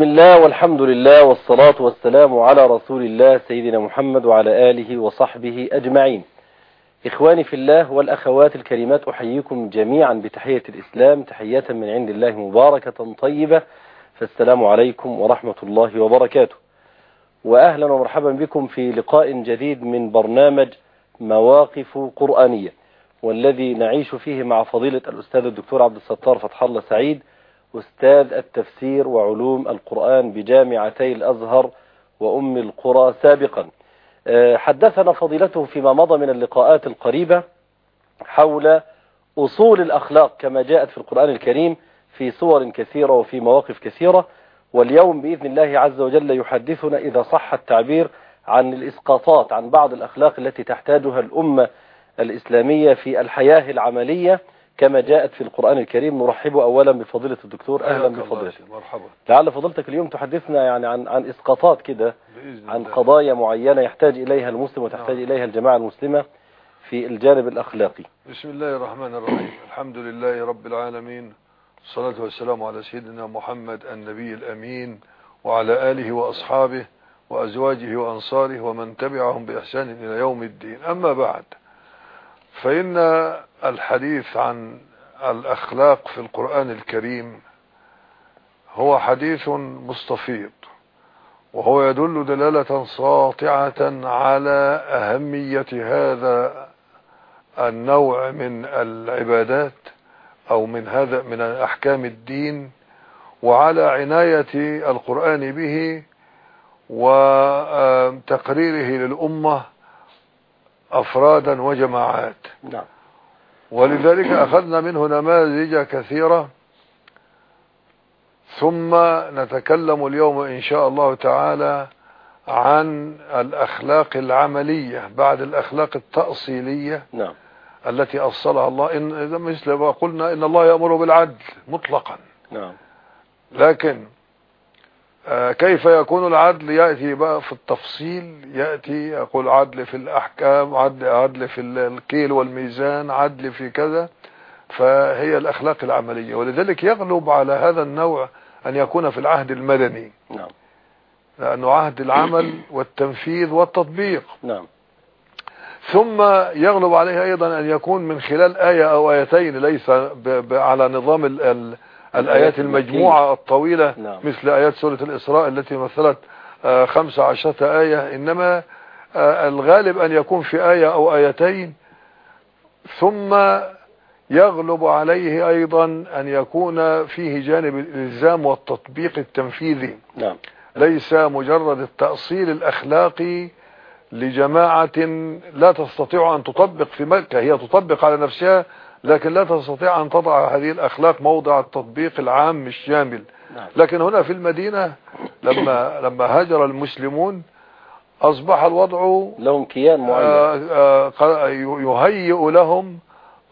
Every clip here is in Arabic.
بسم الله والحمد لله والصلاة والسلام على رسول الله سيدنا محمد وعلى آله وصحبه أجمعين. إخواني في الله والأخوات الكريمات أحييكم جميعا بتحية الإسلام تحية من عند الله مباركة طيبة فالسلام عليكم ورحمة الله وبركاته. وأهلا ومرحبا بكم في لقاء جديد من برنامج مواقف قرآنية والذي نعيش فيه مع فضيلة الأستاذ الدكتور عبد الستار فتح الله سعيد أستاذ التفسير وعلوم القرآن بجامعتي الأزهر وأم القرى سابقا. حدثنا فضيلته فيما مضى من اللقاءات القريبة حول أصول الأخلاق كما جاءت في القرآن الكريم في صور كثيرة وفي مواقف كثيرة. واليوم بإذن الله عز وجل يحدثنا إذا صح التعبير عن الإسقاطات عن بعض الأخلاق التي تحتاجها الأمة الإسلامية في الحياة العملية. كما جاءت في القرآن الكريم نرحب أولا بفضيلة الدكتور أهلا بفضيلتك. مرحبا. لعل فضيلتك اليوم تحدثنا يعني عن عن إسقاطات كده عن. قضايا معينة يحتاج إليها المسلم وتحتاج نعم. إليها الجماعة المسلمة في الجانب الأخلاقي. بسم الله الرحمن الرحيم. الحمد لله رب العالمين. الصلاة والسلام على سيدنا محمد النبي الأمين وعلى آله وأصحابه وأزواجه وأنصاره ومن تبعهم بإحسان إلى يوم الدين. أما بعد فإن الحديث عن الأخلاق في القرآن الكريم هو حديث مستفيض وهو يدل دلالة ساطعة على أهمية هذا النوع من العبادات أو من هذا من أحكام الدين وعلى عناية القرآن به وتقريره للأمة أفرادا وجماعات. نعم. ولذلك أخذنا منه نماذج كثيرة. ثم نتكلم اليوم إن شاء الله تعالى عن الأخلاق العملية بعد الأخلاق التأصيلية نعم. التي أصلها الله. إن مثل ما قلنا إن الله يأمر بالعدل مطلقا. نعم. لكن كيف يكون العدل؟ يأتي بقى في التفصيل يأتي يقول عدل في الأحكام عدل, عدل في ال- الكيل والميزان عدل في كذا. فهي الأخلاق العملية. ولذلك يغلب على هذا النوع أن يكون في العهد المدني. نعم. لأنه عهد العمل والتنفيذ والتطبيق. نعم. ثم يغلب عليه أيضا أن يكون من خلال آية أو آيتين ليس على نظام ال الآيات المجموعة الطويلة نعم. مثل آيات سورة الإسراء التي مثلت آه، خمس عشرة آية. إنما آه، الغالب أن يكون في آية أو آيتين. ثم يغلب عليه أيضا أن يكون فيه جانب الإلزام والتطبيق التنفيذي. نعم. ليس مجرد التأصيل الأخلاقي لجماعة لا تستطيع أن تطبق في مكة هي تطبق على نفسها لكن لا تستطيع أن تضع هذه الأخلاق موضع التطبيق العام الشامل نعم. لكن هنا في المدينة لما لما هاجر المسلمون أصبح الوضع لهم كيان معين. آه، آه، يهيئ لهم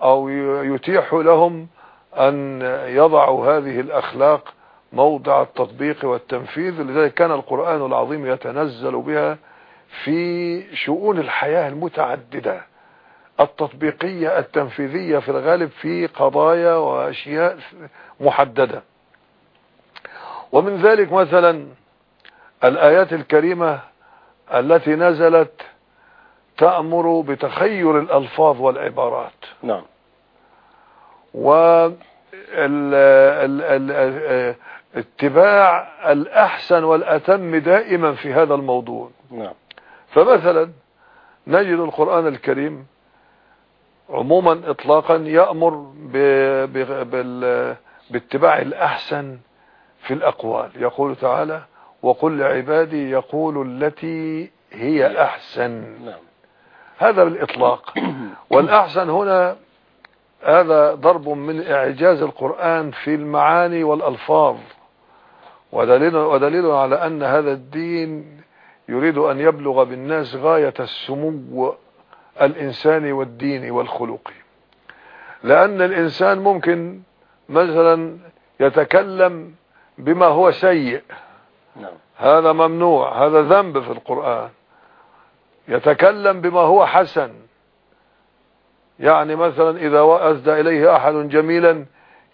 أو يتيح لهم أن يضعوا هذه الأخلاق موضع التطبيق والتنفيذ. لذلك كان القرآن العظيم يتنزل بها في شؤون الحياة المتعددة. التطبيقية التنفيذية في الغالب في قضايا وأشياء محددة. ومن ذلك مثلا الآيات الكريمة التي نزلت تأمر بتخير الألفاظ والعبارات. نعم. و ال- ال- ال- اتباع الأحسن والأتم دائما في هذا الموضوع. نعم. فمثلا نجد القرآن الكريم عموما إطلاقا يأمر. باتباع الأحسن في الأقوال. يقول تعالى وقل لعبادي يقول التي هي أحسن. نعم. هذا بالإطلاق والأحسن هنا هذا ضرب من إعجاز القرآن في المعاني والألفاظ. ودليل, ودليل على أن هذا الدين يريد أن يبلغ بالناس غاية السمو. الإنساني والديني والخلقي لأن الإنسان ممكن مثلا يتكلم بما هو سيء. نعم. هذا ممنوع هذا ذنب في القرآن. يتكلم بما هو حسن. يعني مثلا إذا أسدى إليه أحد جميلا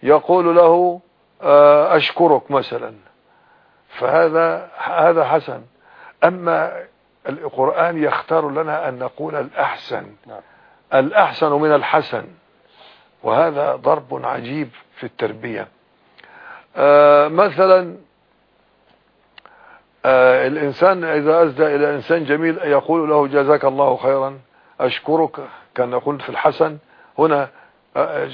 يقول له آه، أشكرك مثلا. فهذا هذا حسن. أما القرآن يختار لنا أن نقول الأحسن. نعم. الأحسن من الحسن. وهذا ضرب عجيب في التربية. آه مثلا آه الإنسان إذا أسدى إلى إنسان جميل يقول له جزاك الله خيرا أشكرك كان يقول في الحسن. هنا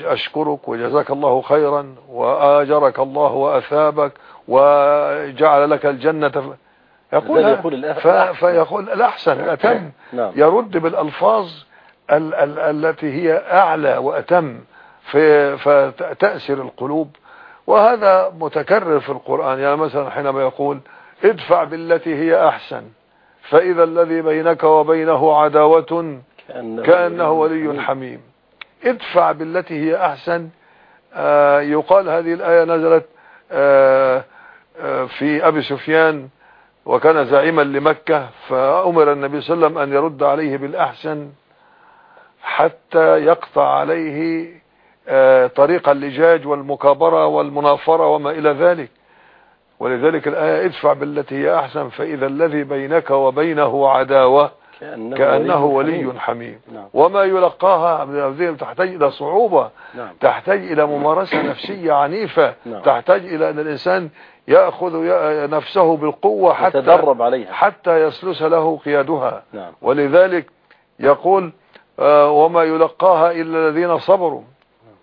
أشكرك وجزاك الله خيرا وآجرك الله وأثابك وجعل لك الجنة. يقول, يقول. فيقول الأحسن الأتم نعم. يرد بالألفاظ ال... ال... التي هي أعلى وأتم في... فتأثر القلوب. وهذا متكرر في القرآن. يعني مثلا حينما يقول ادفع بالتي هي أحسن فإذا الذي بينك وبينه عداوة كأنه ولي حميم. ادفع بالتي هي أحسن. آه يقال هذه الآية نزلت آه آه في أبي سفيان وكان زعيما لمكة فأمر النبي صلى الله عليه وسلم أن يرد عليه بالأحسن حتى يقطع عليه طريق اللجاج والمكابرة والمنافرة وما إلى ذلك. ولذلك الآية ادفع بالتي هي أحسن فإذا الذي بينك وبينه عداوة. كأنه, كأنه ولي ولي حميم نعم. وما يلقاها تحتاج إلى صعوبة نعم. تحتاج إلى ممارسة نفسية عنيفة نعم. تحتاج إلى أن الإنسان يأخذ نفسه بالقوة حتى يتدرب عليها حتى يسلس له قيادها نعم. ولذلك يقول آه وما يلقاها إلا الذين صبروا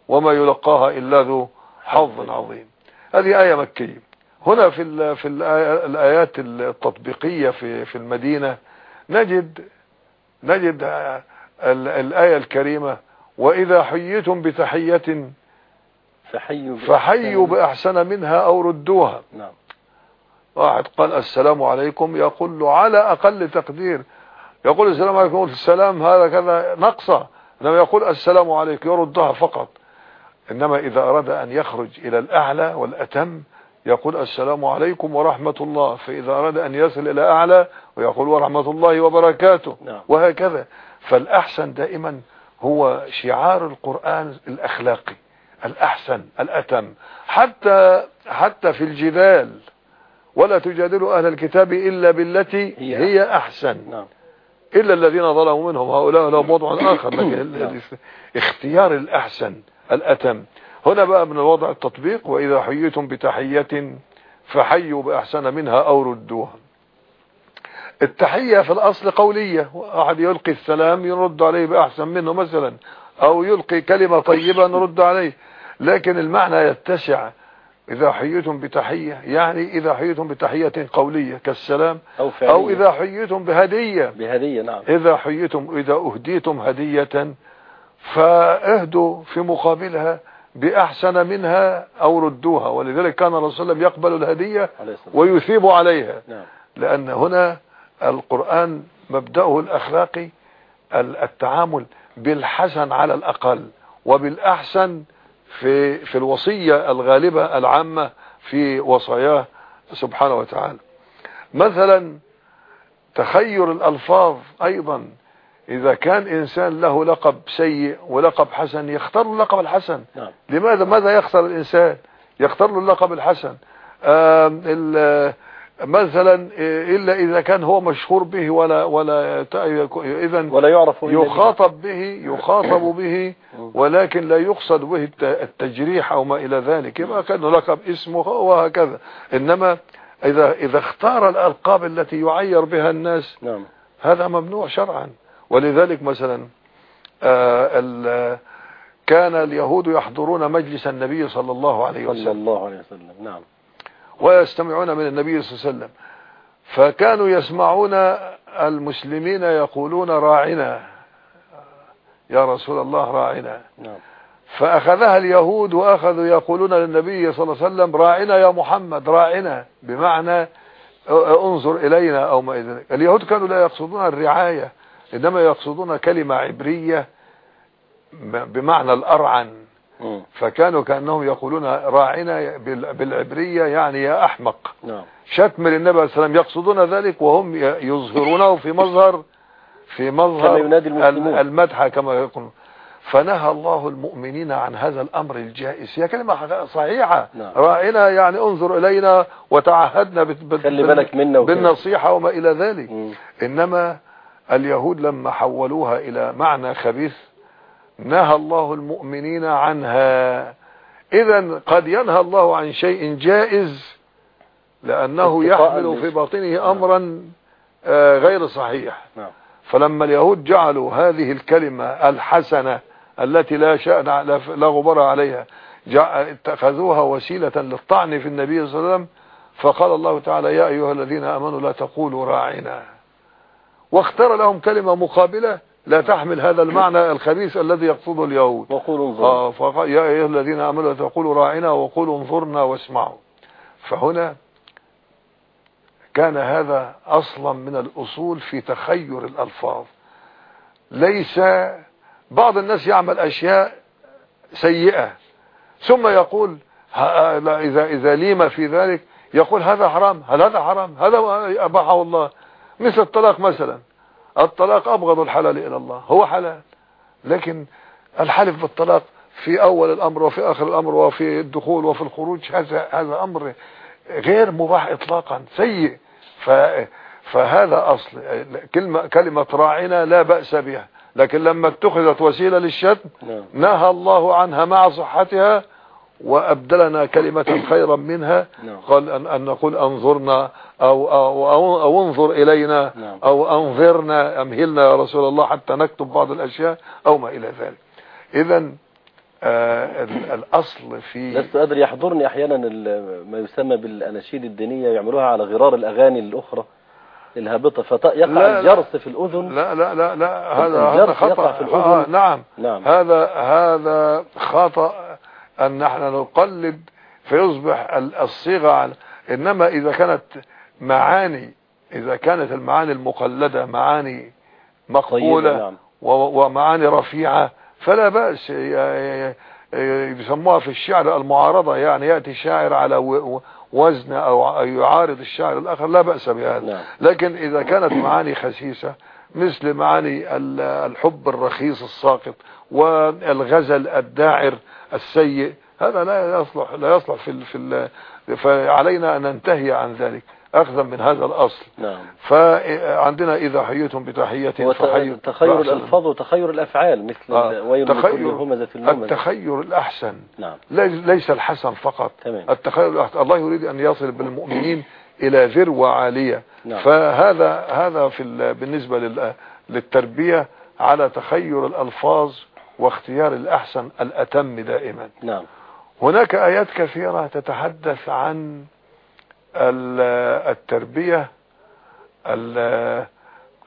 وما يلقاها إلا ذو حظ عظيم هذه آية مكية هنا في في الآيات التطبيقية في في المدينة نجد نجد الآية الكريمة وإذا حييتم بتحية فحيوا فحيوا بأحسن منها أو ردوها. نعم. واحد قال السلام عليكم يقول له على أقل تقدير. يقول السلام عليكم يقول السلام هذا كذا نقصة. إنما يقول السلام عليكم يردها فقط. إنما إذا أراد أن يخرج إلى الأعلى والأتم يقول السلام عليكم ورحمة الله فإذا أراد أن يصل إلى أعلى ويقول ورحمة الله وبركاته نعم. وهكذا. فالأحسن دائما هو شعار القرآن الأخلاقي الأحسن الأتم. حتى حتى في الجدال ولا تجادلوا أهل الكتاب إلا بالتي هي هي أحسن. نعم. إلا الذين ظلموا منهم هؤلاء لهم وضع آخر لكن نعم. اختيار الأحسن الأتم. هنا بقى من الوضع التطبيق وإذا حييتم بتحية فحيوا بأحسن منها أو ردوها. التحية في الأصل قولية أحد يلقي السلام يرد عليه بأحسن منه مثلا أو يلقي كلمة طيبة نرد عليه. لكن المعنى يتسع إذا حييتم بتحية يعني إذا حييتم بتحية قولية كالسلام أو فعلية. أو إذا حييتم بهدية. بهدية نعم. إذا حييتم إذا أهديتم هدية فاهدوا في مقابلها بأحسن منها أو ردوها. ولذلك كان الرسول صلى الله عليه وسلم يقبل الهدية ويثيب عليها. نعم. لأن هنا القرآن مبدأه الأخلاقي ال- التعامل بالحسن على الأقل وبالأحسن في في الوصية الغالبة العامة في وصاياه سبحانه وتعالى. مثلا تخير الألفاظ أيضا إذا كان إنسان له لقب سيء ولقب حسن يختار اللقب الحسن. نعم. لماذا؟ ماذا يخسر الإنسان؟ يختار له اللقب الحسن. مثلا إلا إذا كان هو مشهور به ولا ولا إذا ولا يعرف يخاطب به. يخاطب به ولكن لا يقصد به الت- التجريح أو ما إلى ذلك. يبقى كان لقب اسمه وهكذا. إنما إذا إذا اختار الألقاب التي يعير بها الناس نعم. هذا ممنوع شرعا. ولذلك مثلا آه كان اليهود يحضرون مجلس النبي صلى الله عليه صلى وسلم الله عليه وسلم نعم. ويستمعون من النبي صلى الله عليه وسلم. فكانوا يسمعون المسلمين يقولون راعنا. يا رسول الله راعنا. نعم. فأخذها اليهود وأخذوا يقولون للنبي صلى الله عليه وسلم راعنا يا محمد راعنا. بمعنى انظر إلينا أو ما إذن اليهود كانوا لا يقصدون الرعاية. إنما يقصدون كلمة عبرية بمعنى الأرعن مم. فكانوا كأنهم يقولون راعنا بال- بالعبرية يعني يا أحمق نعم شتم للنبي عليه السلام يقصدون ذلك وهم يظهرونه في مظهر في مظهر المدح كما يقولون فنهى الله المؤمنين عن هذا الأمر الجائز هي كلمة صحيحة نعم. راعنا يعني انظر إلينا وتعهدنا خلي بالك منا. بالنصيحة وما إلى ذلك مم. إنما اليهود لما حولوها إلى معنى خبيث نهى الله المؤمنين عنها. اذا قد ينهى الله عن شيء جائز لأنه يحمل في باطنه امرا آه، غير صحيح. نعم. فلما اليهود جعلوا هذه الكلمة الحسنة التي لا شأن لا غبار عليها اتخذوها وسيلة للطعن في النبي صلى الله عليه وسلم فقال الله تعالى يا أيها الذين آمنوا لا تقولوا راعنا واختار لهم كلمة مقابلة لا تحمل هذا المعنى الخبيث الذي يقصده اليهود. وقولوا انظروا. آه يا أيها الذين آمنوا لا تقولوا راعنا وقولوا انظرنا واسمعوا. فهنا كان هذا أصلا من الأصول في تخير الألفاظ. ليس بعض الناس يعمل أشياء سيئة ثم يقول لا، إذا إذا ليم في ذلك يقول هذا حرام هل هذا حرام؟ هذا أباحه الله. مثل الطلاق مثلا. الطلاق أبغض الحلال إلى الله. هو حلال. لكن الحلف بالطلاق في أول الأمر وفي آخر الأمر وفي الدخول وفي الخروج هذا هذا أمر غير مباح إطلاقا سيء. ف فهذا أصل. كلمة كلمة راعنا لا بأس بها. لكن لما اتخذت وسيلة للشتم نعم. نهى الله عنها مع صحتها وأبدلنا كلمة خيرا منها نعم. قال أن, أن نقول أنظرنا أو, أو, أو, أو انظر إلينا نعم. أو أنظرنا أمهلنا يا رسول الله حتى نكتب بعض الأشياء أو ما إلى ذلك إذا آه ال- الأصل في لست أدري يحضرني أحيانا ما يسمى بالأناشيد الدينية يعملوها على غرار الأغاني الأخرى الهابطة فيقع. الجرس في الأذن لا لا لا لا هذا هذا خطأ في الأذن. آه نعم نعم هذا هذا خطأ أن نحن نقلد فيصبح ال- الصيغة على- إنما إذا كانت معاني إذا كانت المعاني المقلدة معاني مقبولة طيبة، نعم. ومعاني رفيعة فلا ي- يسموها في الشعر المعارضة يعني يأتي الشاعر على وزن أو يعارض الشاعر الآخر لا بأس بهذا نعم. لكن إذا كانت معاني خسيسة مثل معاني ال- الحب الرخيص الساقط والغزل الداعر السيء هذا لا يصلح لا يصلح في ال- في ال- فعلينا أن ننتهي عن ذلك أخذا من هذا الأصل. نعم. فعندنا إذا حييتم بتحية فحيوا تخير. الألفاذ وتخير الأفعال مثل آه، ويل تخير اللمزة التخير الأحسن. نعم. ليس الحسن فقط. تمام. التخيل الأحسن الله يريد أن يصل بالمؤمنين إلى ذروة عالية. نعم. فهذا هذا في ال- بالنسبة لل- للتربية على تخير الألفاظ واختيار الأحسن الأتم دائما. نعم. هناك آيات كثيرة تتحدث عن ال- التربية ال-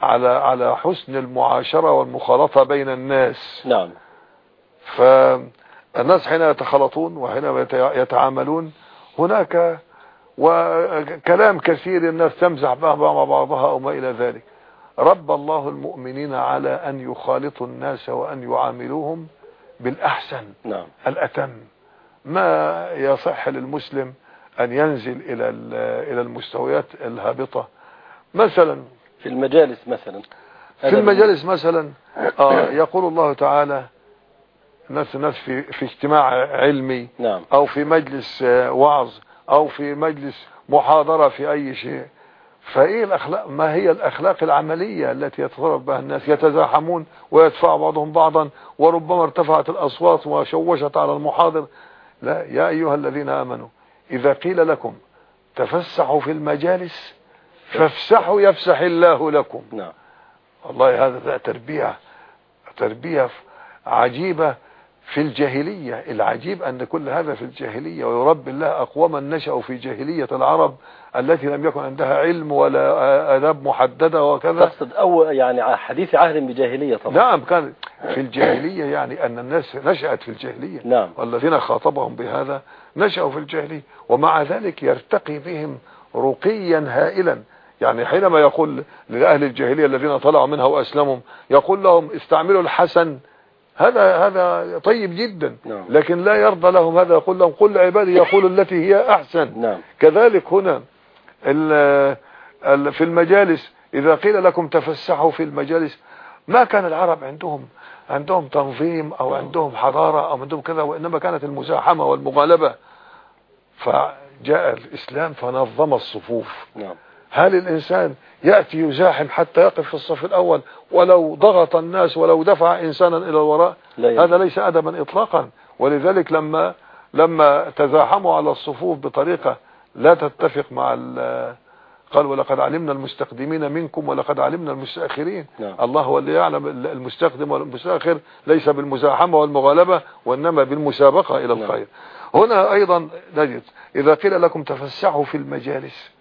على على حسن المعاشرة والمخالطة بين الناس. نعم. فالناس حين يتخلطون وحين يتعاملون هناك وكلام كثير الناس تمزح بها مع بعضها أو ما إلى ذلك. رب الله المؤمنين على أن يخالطوا الناس وأن يعاملوهم بالأحسن. نعم. الأتم. ما يصح للمسلم أن ينزل إلى ال- إلى المستويات الهابطة؟ مثلا في المجالس مثلا. في المجالس مثلا آه يقول الله تعالى ناس ناس في في اجتماع علمي. نعم. أو في مجلس آه، وعظ. أو في مجلس محاضرة في أي شيء. فإيه الأخلاق؟ ما هي الأخلاق العملية التي يتصرف بها الناس؟ يتزاحمون ويدفع بعضهم بعضا وربما ارتفعت الأصوات وشوشت على المحاضر. لا يا أيها الذين آمنوا إذا قيل لكم تفسحوا في المجالس فافسحوا يفسح الله لكم. نعم. والله هذا ده تربية تربية عجيبة في الجاهلية. العجيب أن كل هذا في الجاهلية ويربي الله أقواما نشأوا في جاهلية العرب. التي لم يكن عندها علم ولا آداب محددة وكذا. تقصد أو يعني حديث عهد بجاهلية طبعا. نعم كان في الجاهلية يعني أن الناس نشأت في الجاهلية. نعم. والذين خاطبهم بهذا نشأوا في الجاهلية. ومع ذلك يرتقي بهم رقيا هائلا. يعني حينما يقول لأهل الجاهلية الذين طلعوا منها وأسلموا يقول لهم استعملوا الحسن. هذا هذا طيب جدا. نعم. لكن لا يرضى لهم هذا. يقول لهم قل لعبادي يقول التي هي أحسن. نعم. كذلك هنا في المجالس. إذا قيل لكم تفسحوا في المجالس ما كان العرب عندهم عندهم تنظيم أو عندهم حضارة أو عندهم كذا وإنما كانت المزاحمة والمغالبة. فجاء الإسلام فنظم الصفوف. نعم. هل الإنسان يأتي يزاحم حتى يقف في الصف الأول ولو ضغط الناس ولو دفع إنسانا إلى الوراء؟ لا. هذا ليس ادبا اطلاقا. ولذلك لما لما تزاحموا على الصفوف بطريقة لا تتفق مع ال- قال ولقد علمنا المستقدمين منكم ولقد علمنا المستأخرين نعم. الله هو اللي يعلم المستقدم والمستأخر ليس بالمزاحمة والمغالبة وإنما بالمسابقة إلى نعم. الخير هنا أيضا نجد إذا قيل لكم تفسحوا في المجالس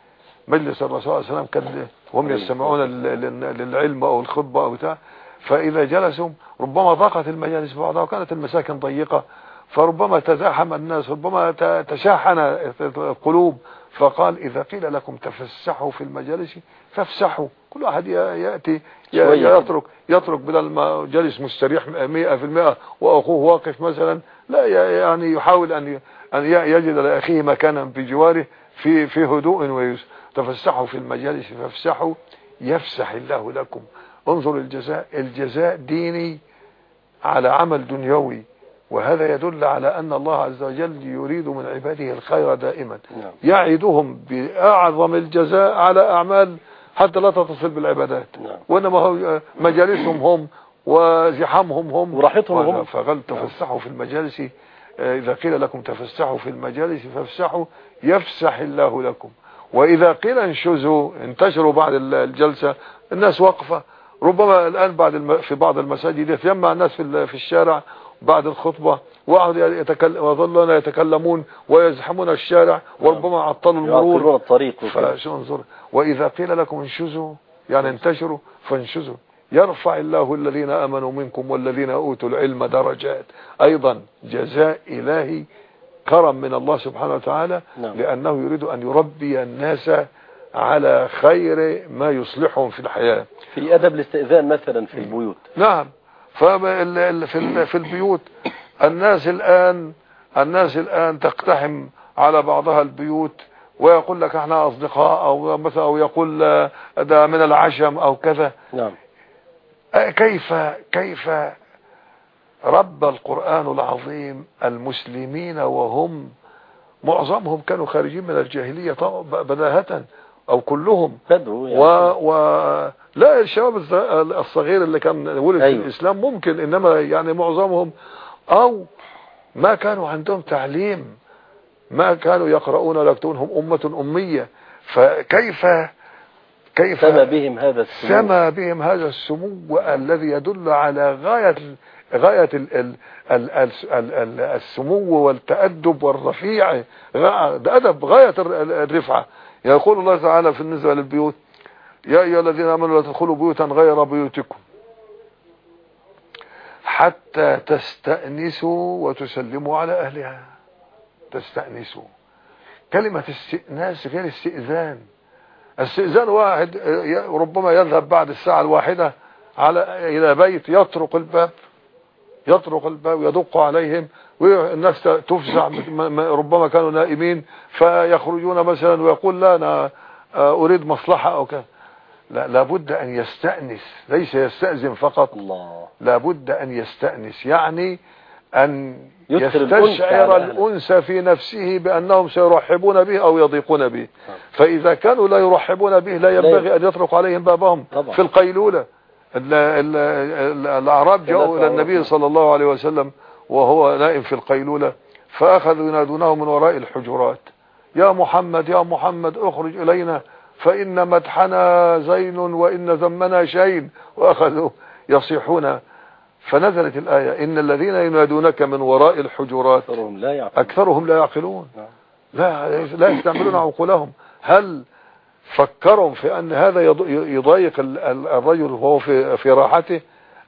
مجلس الرسول صلى الله عليه وسلم كان هم عليه يستمعون لل- لل- للعلم أو الخطبة أو بتاع فإذا جلسوا ربما ضاقت المجالس بعضها وكانت المساكن ضيقة فربما تزاحم الناس ربما تشاحن القلوب. فقال إذا قيل لكم تفسحوا في المجالس فافسحوا. كل واحد يأتي. يترك يترك بدل ما جالس مستريح 100% وأخوه واقف مثلا لا يعني يحاول أن أن يجد لأخيه مكانا بجواره في في هدوء ويسر تفسحوا في المجالس فافسحوا. يفسح الله لكم. انظر الجزاء الجزاء ديني على عمل دنيوي. وهذا يدل على أن الله عز وجل يريد من عباده الخير دائما. نعم. يعدهم بأعظم الجزاء على أعمال حتى لا تتصل بالعبادات. نعم. وإنما هو مجالسهم هم وزحامهم هم. وراحتهم هم. فقال تفسحوا في المجالس. آه، إذا قيل لكم تفسحوا في المجالس فافسحوا يفسح الله لكم. وإذا قيل انشزوا انتشروا بعد الجلسة الناس واقفة. ربما الآن بعد الم... في بعض المساجد يتجمع الناس في ال- في الشارع بعد الخطبة وقعدوا يتكلم وظلون يتكلمون ويزحمون الشارع وربما عطلوا المرور الطريق وكذا. فشو انظر. وإذا قيل لكم انشزوا يعني انتشروا فانشزوا. يرفع الله الذين آمنوا منكم والذين أوتوا العلم درجات. أيضا جزاء إلهي كرم من الله سبحانه وتعالى نعم. لأنه يريد أن يربي الناس على خير ما يصلحهم في الحياة. في أدب الاستئذان مثلا في البيوت. نعم. فال- ال- في في البيوت. الناس الآن الناس الآن تقتحم على بعضها البيوت ويقول لك إحنا أصدقاء أو مثلا أو يقول ده من العشم أو كذا. نعم. كيف كيف رب القرآن العظيم المسلمين وهم معظمهم كانوا خارجين من الجاهلية بداهة أو كلهم. بدو يعني. و... و... لا الشباب الصغير اللي كان ولد أيوة. في الإسلام ممكن إنما يعني معظمهم أو ما كانوا عندهم تعليم ما كانوا يقرؤون ولا يكتبون هم أمة أمية. فكيف كيف سمى بهم هذا السمو؟ سمى بهم هذا السمو الذي يدل على غاية غاية ال ال ال ال ال ال السمو والتأدب والرفيع ده أدب غاية الر- ال- الرفعة. يقول الله تعالى في النسبة للبيوت يا أيها الذين آمنوا لا تدخلوا بيوتا غير بيوتكم حتى تستأنسوا وتسلموا على أهلها. تستأنسوا. كلمة استئناس غير استئذان. استئذان واحد ربما يذهب بعد الساعة الواحدة على إلى بيت يطرق الباب يطرق الباب ويدق عليهم والناس تفزع ربما كانوا نائمين فيخرجون مثلا ويقول لا أنا آه، أريد مصلحة أو كذا لا لابد أن يستأنس ليس يستأذن فقط الله لابد أن يستأنس يعني على يستشعر. الأنس في نفسه بأنهم سيرحبون به أو يضيقون به فإذا كانوا لا يرحبون به لا ينبغي أن يطرق عليهم بابهم طبعا. في القيلولة ال- ال- ال- الأعراب جاءوا ثلاثة النبي. صلى الله عليه وسلم وهو نائم في القيلولة فأخذوا ينادونه من وراء الحجرات. يا محمد يا محمد أخرج إلينا فإن مدحنا زين وإن ذمنا شين. وأخذوا يصيحون. فنزلت الآية إن الذين ينادونك من وراء الحجرات أكثرهم لا يعقلون. أكثرهم لا يعقلون. نعم. لا لا يستعملون عقولهم. هل فكروا في أن هذا يض- يضايق ال- ال- الرجل وهو في في راحته؟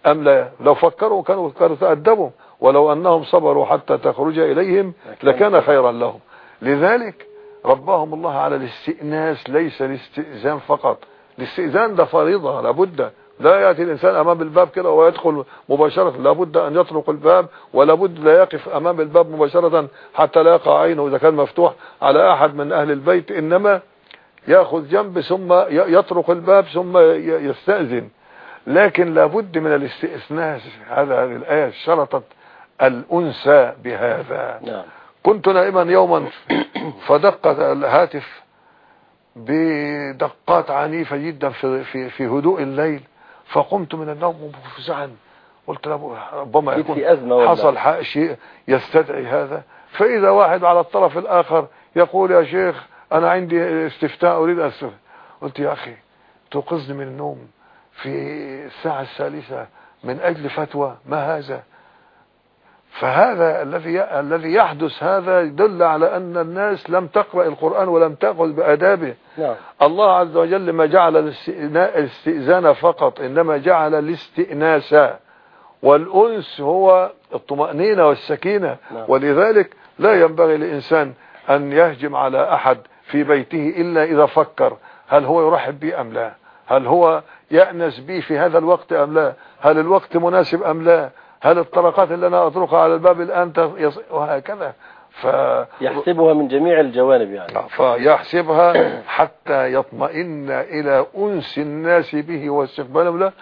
أم لا؟ لو فكروا كانوا كانوا تأدبوا. ولو أنهم صبروا حتى تخرج إليهم لكان خيرا لهم. لذلك ربهم الله على الاستئناس ليس الاستئذان فقط. الاستئذان ده فريضة لابد لا يأتي الإنسان أمام الباب كده ويدخل مباشرة. لابد أن يطرق الباب ولابد لا يقف أمام الباب مباشرة حتى لا يقع عينه إذا كان مفتوح على أحد من أهل البيت. إنما يأخذ جنب ثم يطرق الباب ثم ي- يستأذن. لكن لابد من الاستئناس. هذا هذه الآية شرطت الأنثى بهذا. نعم. كنت نائما يوما فدق الهاتف بدقات عنيفة جدا في, في, في هدوء الليل فقمت من النوم مفزعا. قلت ربما يكون حصل شيء يستدعي هذا. فإذا واحد على الطرف الآخر يقول يا شيخ أنا عندي استفتاء أريد أستفتاء قلت يا أخي توقظني من النوم في الساعة الثالثة من أجل فتوى ما هذا؟ فهذا الذي الذي يحدث هذا يدل على أن الناس لم تقرأ القرآن ولم تأخذ بأدابه. نعم. الله عز وجل ما جعل الاستئذان فقط إنما جعل الاستئناس. والأنس هو الطمأنينة والسكينة. نعم. ولذلك لا ينبغي لإنسان أن يهجم على أحد في بيته إلا إذا فكر هل هو يرحب بي أم لا؟ هل هو يأنس بي في هذا الوقت أم لا؟ هل الوقت مناسب أم لا؟ هل الطرقات اللي أنا أطرقها على الباب الآن تص- يص- وهكذا. ف... يحسبها من جميع الجوانب يعني. فيحسبها حتى يطمئن إلى أنس الناس به واستقبالهم له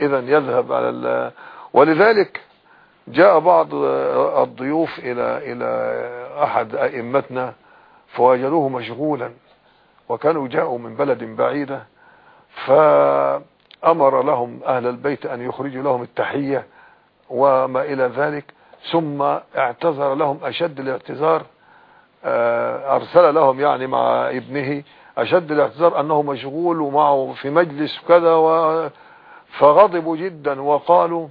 إذا يذهب على ال... ولذلك جاء بعض الضيوف إلى إلى أحد أئمتنا فوجدوه مشغولا وكانوا جاءوا من بلد بعيدة فأمر لهم أهل البيت أن يخرجوا لهم التحية وما إلى ذلك. ثم اعتذر لهم أشد الاعتذار آه، أرسل لهم يعني مع ابنه أشد الاعتذار أنه مشغول ومعه في مجلس كذا و فغضبوا جدا وقالوا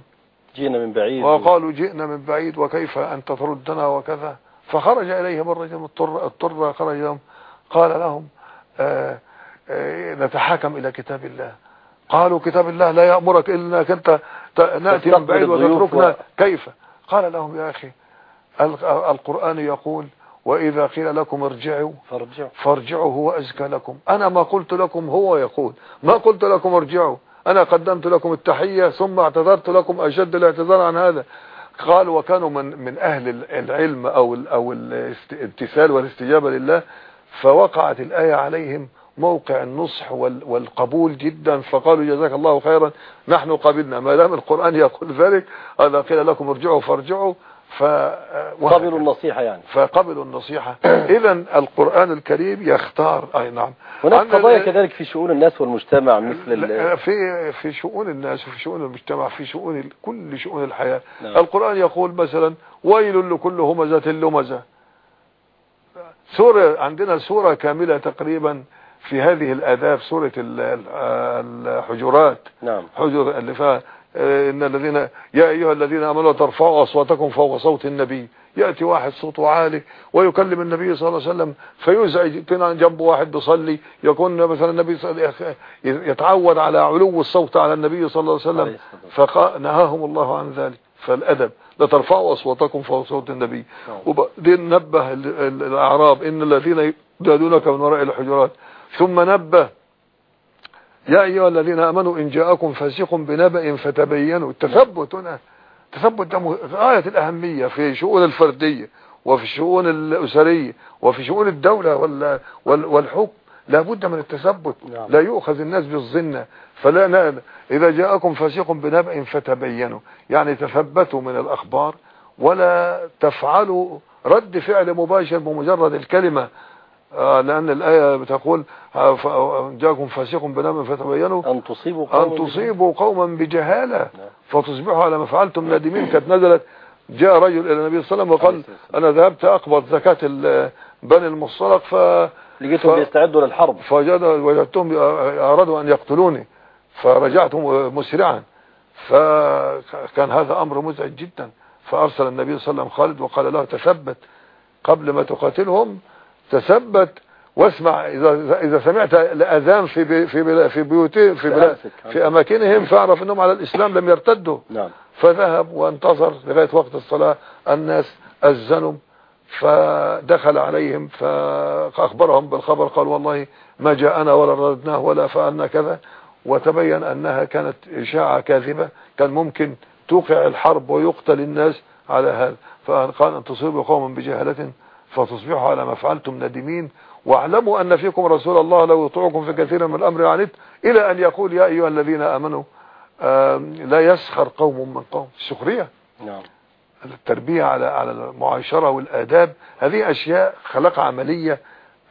جينا من بعيد. وقالوا جئنا من بعيد وكيف أنت تردنا وكذا؟ فخرج إليهم الرجل اضطر اضطر خرج لهم قال لهم آه، آه، نتحاكم إلى كتاب الله. قالوا كتاب الله لا يأمرك إلا أنك أنت نأتي من بعيد وتتركنا و- كيف؟ قال لهم يا أخي ال- القرآن يقول وإذا قيل لكم ارجعوا فارجعوا. فارجعوا هو أزكى لكم. أنا ما قلت لكم هو يقول ما قلت لكم ارجعوا. أنا قدمت لكم التحية ثم اعتذرت لكم أشد الاعتذار عن هذا. قال وكانوا من من أهل ال- العلم أو أو الامتثال والاستجابة لله فوقعت الآية عليهم موقع النصح وال- والقبول جدا فقالوا جزاك الله خيرا نحن قبلنا. ما دام القرآن يقول ذلك هذا قيل لكم ارجعوا فارجعوا ف قبلوا النصيحة يعني. فقبلوا النصيحة. اذا القرآن الكريم يختار أي نعم. هناك قضايا كذلك في شؤون الناس والمجتمع مثل في في شؤون الناس وفي شؤون المجتمع في شؤون ال- كل شؤون الحياة. نعم. القرآن يقول مثلا ويل لكل همزة لمزة. سورة عندنا سورة كاملة تقريبا في هذه الآداب سورة ال- ال- الحجرات. نعم. حجر اللي فيها آه، إن الذين يا أيها الذين آمنوا ترفعوا أصواتكم فوق صوت النبي. يأتي واحد صوته عالي ويكلم النبي صلى الله عليه وسلم فيزعج جنبه واحد بيصلي. يكون مثلا النبي صلى الله عليه وسلم يتعود على علو الصوت على النبي صلى الله عليه وسلم فنهاهم الله عن ذلك. فالأدب لا ترفعوا أصواتكم فوق صوت النبي. نعم. وبعدين نبه ال- ال- الأعراب إن الذين ينادونك من وراء الحجرات. ثم نبه. يا أيها الذين آمنوا إن جاءكم فاسق بنبأ فتبينوا. التثبت هنا التثبت ده غاية الأهمية في شؤون الفردية وفي الشؤون الأسرية وفي شؤون وال- والحكم. لابد من التثبت. نعم. لا يؤخذ الناس بالظنة فلا ن- إذا جاءكم فاسق بنبأ فتبينوا. يعني تثبتوا من الأخبار ولا تفعلوا رد فعل مباشر بمجرد الكلمة آه، لأن الآية بتقول آه، آه، جاءكم فاسق بنبأ فتبينوا. أن تصيبوا قوما أن تصيبوا قوما بجهالة. نعم. فتصبحوا على ما فعلتم نادمين. كانت نزلت جاء رجل إلى النبي صلى الله عليه وسلم وقال أنا ذهبت أقبض زكاة بني المصطلق ف لقيتهم ف- بيستعدوا للحرب. فوجد وجدتهم أرادوا أن يقتلوني. فرجعت مسرعا. فكان هذا أمر مزعج جدا. فأرسل النبي صلى الله عليه وسلم خالد وقال له تثبت قبل ما تقاتلهم. تثبت واسمع إذا إذا سمعت الأذان في بي في في بيوتهم في. في أماكنهم فاعرف أنهم على الإسلام لم يرتدوا. نعم. فذهب وانتظر لغاية وقت الصلاة الناس أذنوا فدخل عليهم فأخبرهم بالخبر قال والله ما جاءنا ولا ردناه ولا فعلنا كذا وتبين أنها كانت إشاعة كاذبة كان ممكن توقع الحرب ويقتل الناس على هذا. فقال أن تصيبوا قوما بجهالة فتصبحوا على ما فعلتم ندمين. واعلموا أن فيكم رسول الله لو يطيعكم في كثير من الأمر عنت إلى أن يقول يا أيها الذين آمنوا آم، لا يسخر قوم من قوم. السخرية نعم. التربية على على المعاشرة والآداب هذه أشياء خلق عملية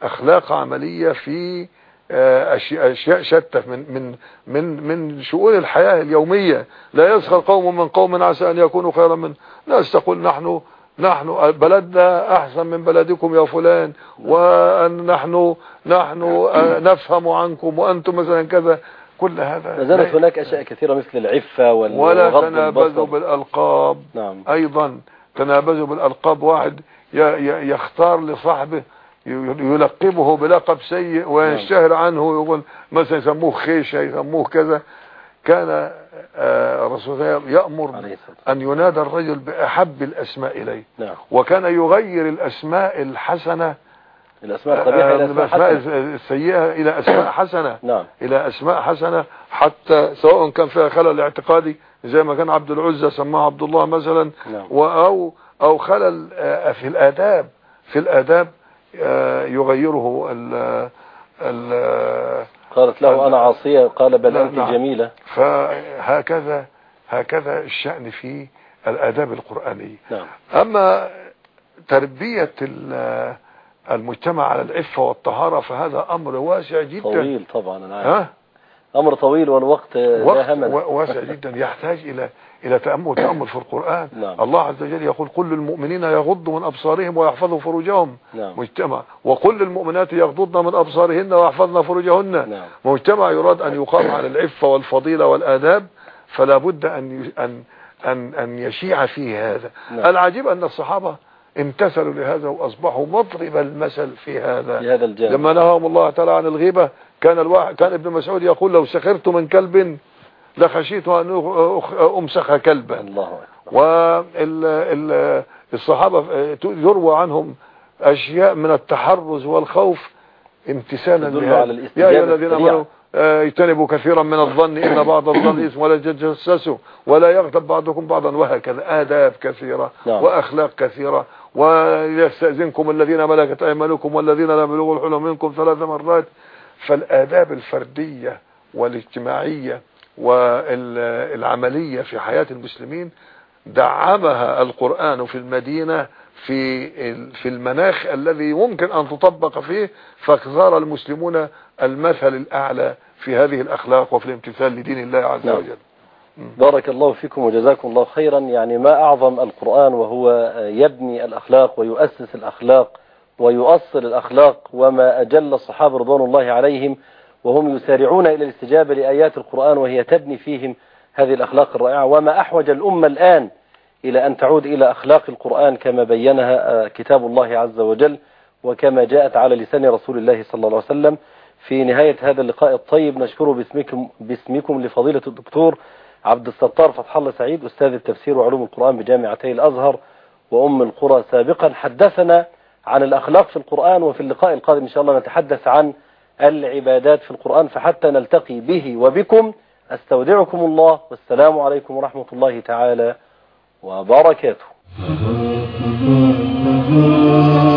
أخلاق عملية في آه، أشي- أشياء شتى من من من من شؤون الحياة اليومية. لا يسخر قوم من قوم عسى أن يكونوا خيرا من. ناس تقول نحن نحن بلدنا أحسن من بلدكم يا فلان وأن نحن نحن آه، نفهم عنكم وأنتم مثلا كذا. كل هذا ما زالت هناك أشياء كثيرة مثل العفة وال- ولا تنابزوا البصر. بالألقاب. نعم. أيضا تنابزوا بالألقاب. واحد يختار لصاحبه يلقبه بلقب سيء ويشتهر عنه يقول مثلا يسموه خيشة يسموه كذا. كان آه، الرسول صلى الله عليه وسلم الصلاة أن ينادى الرجل بأحب الأسماء إليه. نعم. وكان يغير الأسماء الحسنة الأسماء القبيحة آه، إلى من أسماء حسنة. السيئة إلى أسماء حسنة. نعم. إلى أسماء حسنة حتى سواء كان فيها خلل اعتقادي زي ما كان عبد العزى سماه عبد الله مثلا نعم. و- أو أو خلل آه، في الآداب في الآداب آه، يغيره ال ال قالت له أنا عاصية قال بل أنت نعم. جميلة. فهكذا هكذا الشأن في الآداب القرآنية نعم. أما تربية ال- المجتمع على العفة والطهارة فهذا أمر واسع جدا. طويل طبعا أنا عارف. أمر طويل والوقت وقت لا همل واسع جدا. يحتاج إلى إلى تأمل تأمل في القرآن. نعم. الله عز وجل يقول كل المؤمنين يغضوا من أبصارهم ويحفظوا فروجهم. نعم. مجتمع. وكل المؤمنات يغضضن من أبصارهن ويحفظن فروجهن. نعم. مجتمع يراد أن يقام على العفة والفضيلة والآداب فلا بد أن ي- أن أن أن يشيع فيه هذا. نعم. العجيب أن الصحابة امتثلوا لهذا وأصبحوا مضرب المثل في هذا. في هذا الجانب. لما نهاهم الله تعالى عن الغيبة كان الواحد كان ابن مسعود يقول لو سخرت من كلب لخشيت أن أمسخ كلبا الله والصحابة يروى عنهم أشياء من التحرز والخوف امتثالا لهذا. يا أيها الذين. آمنوا آه، اجتنبوا كثيرا من الظن إن بعض الظن اسم ولا تجسسوا ولا يغتب بعضكم بعضا وهكذا آداب كثيرة نعم. وأخلاق كثيرة ويستأذنكم الذين ملكت أيمانكم والذين لم يبلغوا الحلم منكم ثلاث مرات فالآداب الفردية والاجتماعية والعملية في حياة المسلمين دعمها القرآن في المدينة في في المناخ الذي ممكن أن تطبق فيه فاختار المسلمون المثل الأعلى في هذه الأخلاق وفي الامتثال لدين الله عز نعم. وجل. بارك الله فيكم وجزاكم الله خيرا. يعني ما أعظم القرآن وهو يبني الأخلاق ويؤسس الأخلاق ويؤصل الأخلاق وما أجل الصحابة رضوان الله عليهم وهم يسارعون إلى الاستجابة لآيات القرآن وهي تبني فيهم هذه الأخلاق الرائعة. وما أحوج الأمة الآن إلى أن تعود إلى أخلاق القرآن كما بينها آه، كتاب الله عز وجل وكما جاءت على لسان رسول الله صلى الله عليه وسلم في نهاية هذا اللقاء الطيب. نشكره باسمكم, باسمكم لفضيلة الدكتور عبد الستار فتح الله سعيد أستاذ التفسير وعلوم القرآن بجامعتي الأزهر وأم القرى سابقا. حدثنا عن الأخلاق في القرآن وفي اللقاء القادم إن شاء الله نتحدث عن العبادات في القرآن فحتى نلتقي به وبكم. أستودعكم الله والسلام عليكم ورحمة الله تعالى وبركاته.